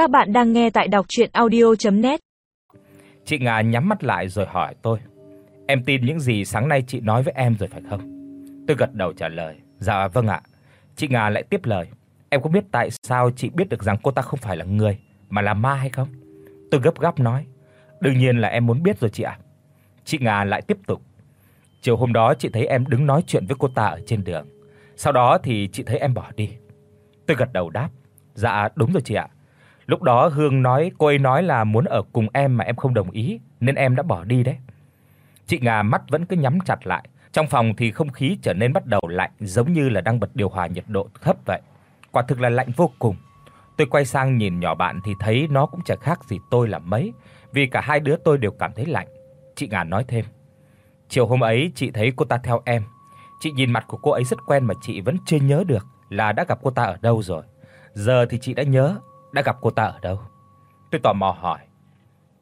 Các bạn đang nghe tại đọc audio net Chị Nga nhắm mắt lại rồi hỏi tôi: "Em tin những gì sáng nay chị nói với em rồi phải không?" Tôi gật đầu trả lời: "Dạ vâng ạ." Chị Nga lại tiếp lời: "Em có biết tại sao chị biết được rằng cô ta không phải là người, mà là ma hay không?" Tôi gấp gáp nói: "Đương nhiên là em muốn biết rồi chị ạ." Chị Nga lại tiếp tục: "Chiều hôm đó chị thấy em đứng nói chuyện với cô ta ở trên đường. Sau đó thì chị thấy em bỏ đi." Tôi gật đầu đáp: "Dạ đúng rồi chị ạ." Lúc đó Hương nói cô ấy nói là muốn ở cùng em mà em không đồng ý nên em đã bỏ đi đấy. Chị Nga mắt vẫn cứ nhắm chặt lại, trong phòng thì không khí trở nên bắt đầu lạnh giống như là đang bật điều hòa nhiệt độ thấp vậy. Quả thực là lạnh vô cùng. Tôi quay sang nhìn nhỏ bạn thì thấy nó cũng chẳng khác gì tôi là mấy, vì cả hai đứa tôi đều cảm thấy lạnh. Chị Nga nói thêm: "Chiều hôm ấy chị thấy cô ta theo em. Chị nhìn mặt của cô ấy rất quen mà chị vẫn chưa nhớ được là đã gặp cô ta ở đâu rồi. Giờ thì chị đã nhớ đã gặp cô ta ở đâu? Tôi tò mò hỏi.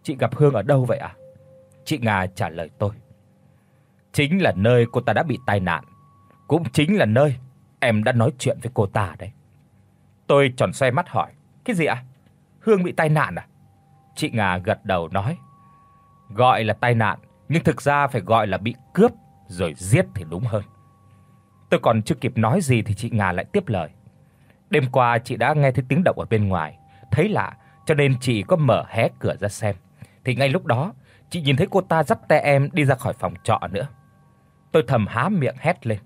Chị gặp Hương ở đâu vậy ạ? À? Chị Nga trả lời tôi. Chính là nơi cô ta đã bị tai nạn, cũng chính là nơi em đã nói chuyện với cô ta đấy. Tôi tròn xoay mắt hỏi, cái gì ạ? À? Hương bị tai nạn à? Chị Nga gật đầu nói, gọi là tai nạn, nhưng thực ra phải gọi là bị cướp rồi giết thì đúng hơn. Tôi còn chưa kịp nói gì thì chị Nga lại tiếp lời. Đêm qua chị đã nghe thấy tiếng động ở bên ngoài, thấy lạ cho nên chị có mở hé cửa ra xem. Thì ngay lúc đó, chị nhìn thấy cô ta dắt tay em đi ra khỏi phòng trọ nữa. Tôi thầm há miệng hét lên,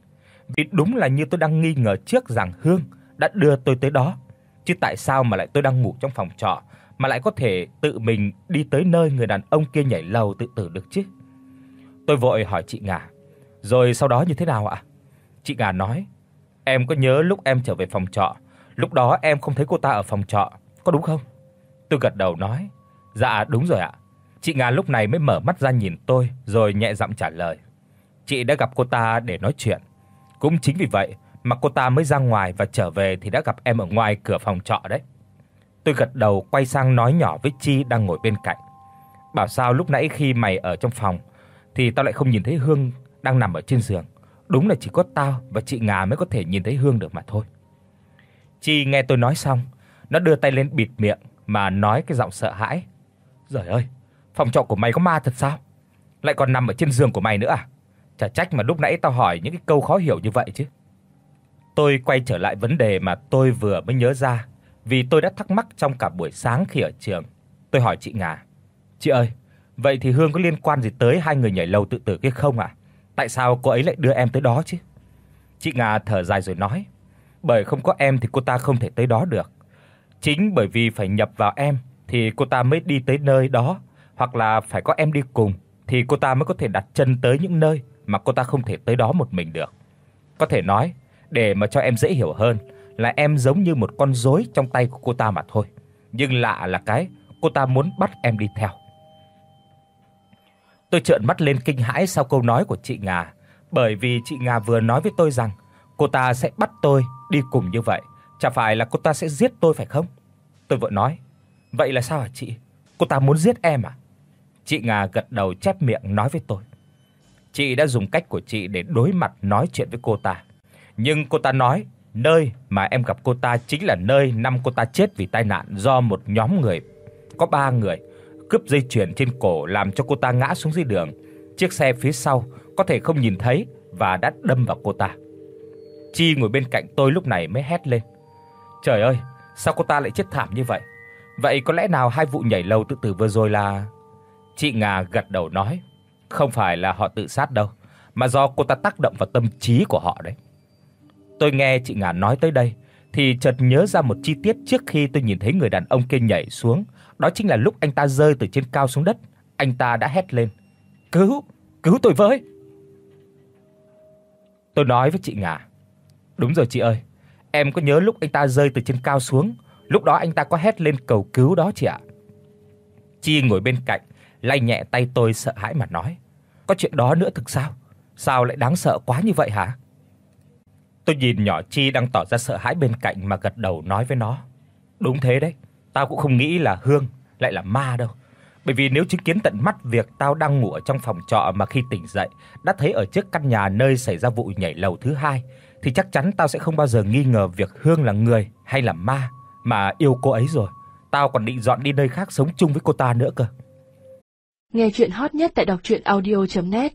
vì đúng là như tôi đang nghi ngờ trước rằng Hương đã đưa tôi tới đó, chứ tại sao mà lại tôi đang ngủ trong phòng trọ mà lại có thể tự mình đi tới nơi người đàn ông kia nhảy lầu tự tử được chứ? Tôi vội hỏi chị Ngà, rồi sau đó như thế nào ạ? Chị Ngà nói, em có nhớ lúc em trở về phòng trọ Lúc đó em không thấy cô ta ở phòng trọ, có đúng không? Tôi gật đầu nói, "Dạ đúng rồi ạ." Chị Nga lúc này mới mở mắt ra nhìn tôi rồi nhẹ giọng trả lời, "Chị đã gặp cô ta để nói chuyện. Cũng chính vì vậy mà cô ta mới ra ngoài và trở về thì đã gặp em ở ngoài cửa phòng trọ đấy." Tôi gật đầu quay sang nói nhỏ với Chi đang ngồi bên cạnh. "Bảo sao lúc nãy khi mày ở trong phòng thì tao lại không nhìn thấy Hương đang nằm ở trên giường. Đúng là chỉ có tao và chị Nga mới có thể nhìn thấy Hương được mà thôi." Chi nghe tôi nói xong, nó đưa tay lên bịt miệng mà nói cái giọng sợ hãi. "Giời ơi, phòng trọ của mày có ma thật sao? Lại còn nằm ở trên giường của mày nữa à? Chả trách mà lúc nãy tao hỏi những cái câu khó hiểu như vậy chứ." Tôi quay trở lại vấn đề mà tôi vừa mới nhớ ra, vì tôi đã thắc mắc trong cả buổi sáng khi ở trường. Tôi hỏi chị Ngà: "Chị ơi, vậy thì Hương có liên quan gì tới hai người nhảy lầu tự tử kia không ạ? À? Tại sao cô ấy lại đưa em tới đó chứ?" Chị Ngà thở dài rồi nói: bởi không có em thì cô ta không thể tới đó được. Chính bởi vì phải nhập vào em thì cô ta mới đi tới nơi đó, hoặc là phải có em đi cùng thì cô ta mới có thể đặt chân tới những nơi mà cô ta không thể tới đó một mình được. Có thể nói, để mà cho em dễ hiểu hơn, là em giống như một con rối trong tay của cô ta mà thôi. Nhưng lạ là cái cô ta muốn bắt em đi theo. Tôi trợn mắt lên kinh hãi sau câu nói của chị nga bởi vì chị nga vừa nói với tôi rằng cô ta sẽ bắt tôi đi cùng như vậy, chả phải là cô ta sẽ giết tôi phải không? Tôi vội nói, vậy là sao hả chị? Cô ta muốn giết em à? Chị Nga gật đầu chép miệng nói với tôi. Chị đã dùng cách của chị để đối mặt nói chuyện với cô ta. Nhưng cô ta nói nơi mà em gặp cô ta chính là nơi năm cô ta chết vì tai nạn do một nhóm người có 3 người cướp dây chuyền trên cổ làm cho cô ta ngã xuống dưới đường. Chiếc xe phía sau có thể không nhìn thấy và đã đâm vào cô ta. Chi ngồi bên cạnh tôi lúc này mới hét lên. Trời ơi, sao cô ta lại chết thảm như vậy? Vậy có lẽ nào hai vụ nhảy lầu tự tử vừa rồi là Chị Ngà gật đầu nói, không phải là họ tự sát đâu, mà do cô ta tác động vào tâm trí của họ đấy. Tôi nghe chị Ngà nói tới đây thì chợt nhớ ra một chi tiết trước khi tôi nhìn thấy người đàn ông kia nhảy xuống, đó chính là lúc anh ta rơi từ trên cao xuống đất, anh ta đã hét lên: "Cứu, cứu tôi với!" Tôi nói với chị Ngà: Đúng rồi chị ơi. Em có nhớ lúc anh ta rơi từ trên cao xuống, lúc đó anh ta có hét lên cầu cứu đó chị ạ. Chi ngồi bên cạnh, lay nhẹ tay tôi sợ hãi mà nói: "Có chuyện đó nữa thực sao? Sao lại đáng sợ quá như vậy hả?" Tôi nhìn nhỏ Chi đang tỏ ra sợ hãi bên cạnh mà gật đầu nói với nó: "Đúng thế đấy, tao cũng không nghĩ là Hương lại là ma đâu. Bởi vì nếu chứng kiến tận mắt việc tao đang ngủ ở trong phòng trọ mà khi tỉnh dậy đã thấy ở trước căn nhà nơi xảy ra vụ nhảy lầu thứ hai thì chắc chắn tao sẽ không bao giờ nghi ngờ việc Hương là người hay là ma mà yêu cô ấy rồi. tao còn định dọn đi nơi khác sống chung với cô ta nữa cơ. Nghe chuyện hot nhất tại đọc audio net